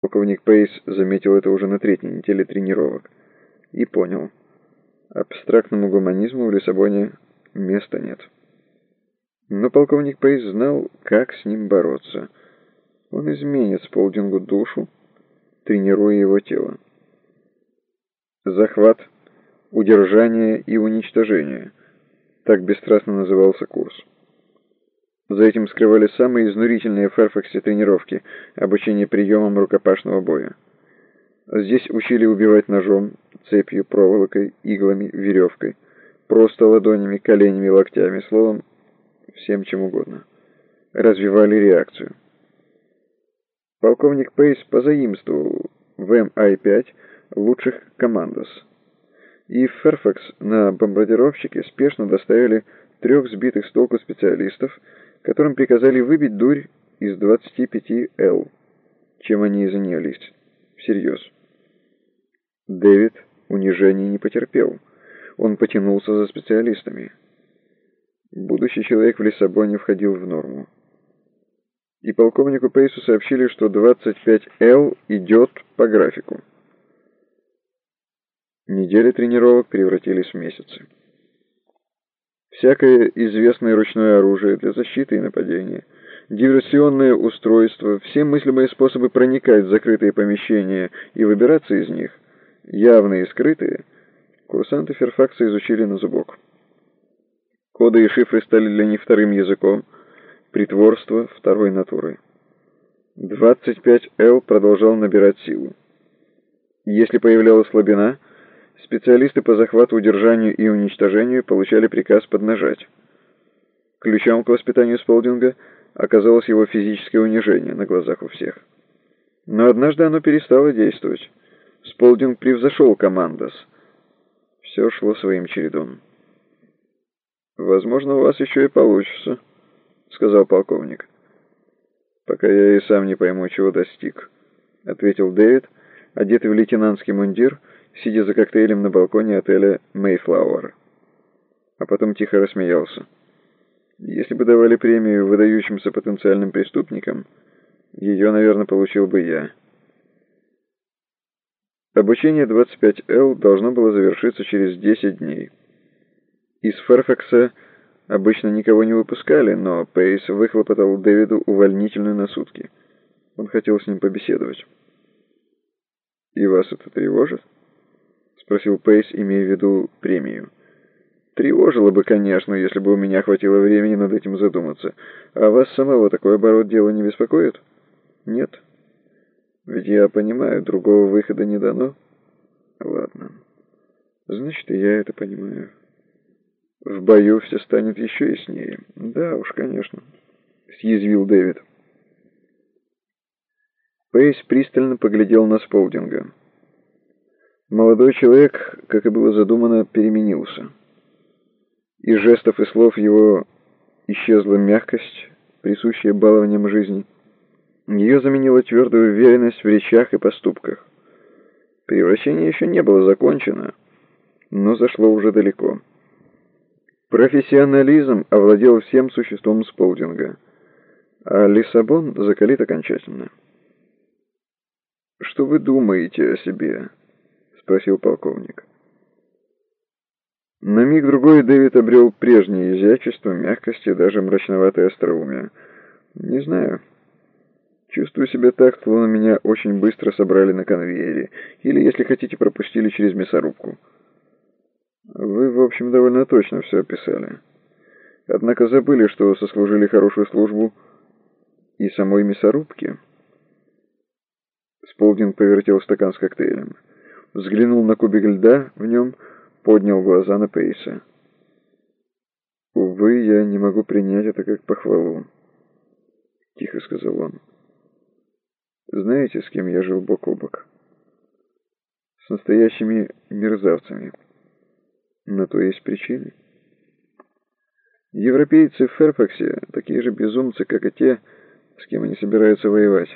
Полковник Пейс заметил это уже на третьей неделе тренировок и понял. Абстрактному гуманизму в Лиссабоне места нет. Но полковник Пейс знал, как с ним бороться. Он изменит Сполдингу душу, тренируя его тело. Захват, удержание и уничтожение. Так бесстрастно назывался курс. За этим скрывались самые изнурительные в Ферфаксе тренировки, обучение приемам рукопашного боя. Здесь учили убивать ножом, цепью, проволокой, иглами, веревкой, просто ладонями, коленями, локтями, словом, всем чем угодно. Развивали реакцию. Полковник Пейс позаимствовал в МИ-5 лучших командос. И в Ферфакс на бомбардировщике спешно доставили трех сбитых с толку специалистов, которым приказали выбить дурь из 25 Л, чем они и занялись. Всерьез. Дэвид унижения не потерпел. Он потянулся за специалистами. Будущий человек в Лиссабоне входил в норму. И полковнику Пейсу сообщили, что 25Л идет по графику. Недели тренировок превратились в месяцы. Всякое известное ручное оружие для защиты и нападения, диверсионное устройство, все мыслимые способы проникать в закрытые помещения и выбираться из них, явные и скрытые, курсанты Ферфакса изучили на зубок. Коды и шифры стали для них вторым языком, притворство второй натурой. 25Л продолжал набирать силу. Если появлялась слабина – Специалисты по захвату, удержанию и уничтожению получали приказ поднажать. Ключом к воспитанию Сполдинга оказалось его физическое унижение на глазах у всех. Но однажды оно перестало действовать. Сполдинг превзошел командос. Все шло своим чередом. «Возможно, у вас еще и получится», — сказал полковник. «Пока я и сам не пойму, чего достиг», — ответил Дэвид, одетый в лейтенантский мундир, — сидя за коктейлем на балконе отеля «Мейфлауэр». А потом тихо рассмеялся. Если бы давали премию выдающимся потенциальным преступникам, ее, наверное, получил бы я. Обучение 25Л должно было завершиться через 10 дней. Из Ферфакса обычно никого не выпускали, но Пейс выхлопотал Дэвиду увольнительную на сутки. Он хотел с ним побеседовать. «И вас это тревожит?» Спросил Пейс, имея в виду премию. Тревожило бы, конечно, если бы у меня хватило времени над этим задуматься. А вас самого такой оборот дела не беспокоит? Нет. Ведь я понимаю, другого выхода не дано. Ладно. Значит, и я это понимаю. В бою все станет еще яснее. Да уж, конечно. Съязвил Дэвид. Пейс пристально поглядел на Сполдинга. Молодой человек, как и было задумано, переменился. Из жестов и слов его исчезла мягкость, присущая балованиям жизни. Ее заменила твердая уверенность в речах и поступках. Превращение еще не было закончено, но зашло уже далеко. Профессионализм овладел всем существом Сполдинга, а Лиссабон закалит окончательно. «Что вы думаете о себе?» Спросил полковник. На миг другой Дэвид обрел прежнее изящество, мягкость и даже мрачноватое остроумие. Не знаю. Чувствую себя так, словно меня очень быстро собрали на конвейере. Или, если хотите, пропустили через мясорубку. Вы, в общем, довольно точно все описали. Однако забыли, что сослужили хорошую службу и самой мясорубке. Сполдинг повертел стакан с коктейлем взглянул на кубик льда в нем, поднял глаза на Пейса. «Увы, я не могу принять это как похвалу», — тихо сказал он. «Знаете, с кем я жил бок о бок? С настоящими мерзавцами. На то есть причины. Европейцы в Ферфаксе такие же безумцы, как и те, с кем они собираются воевать.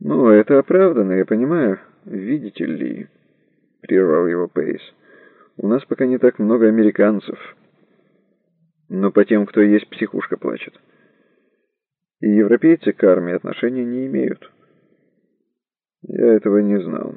Ну, это оправданно, я понимаю». «Видите ли», — прервал его Пейс, — «у нас пока не так много американцев, но по тем, кто есть, психушка плачет. И европейцы к армии отношения не имеют». Я этого не знал.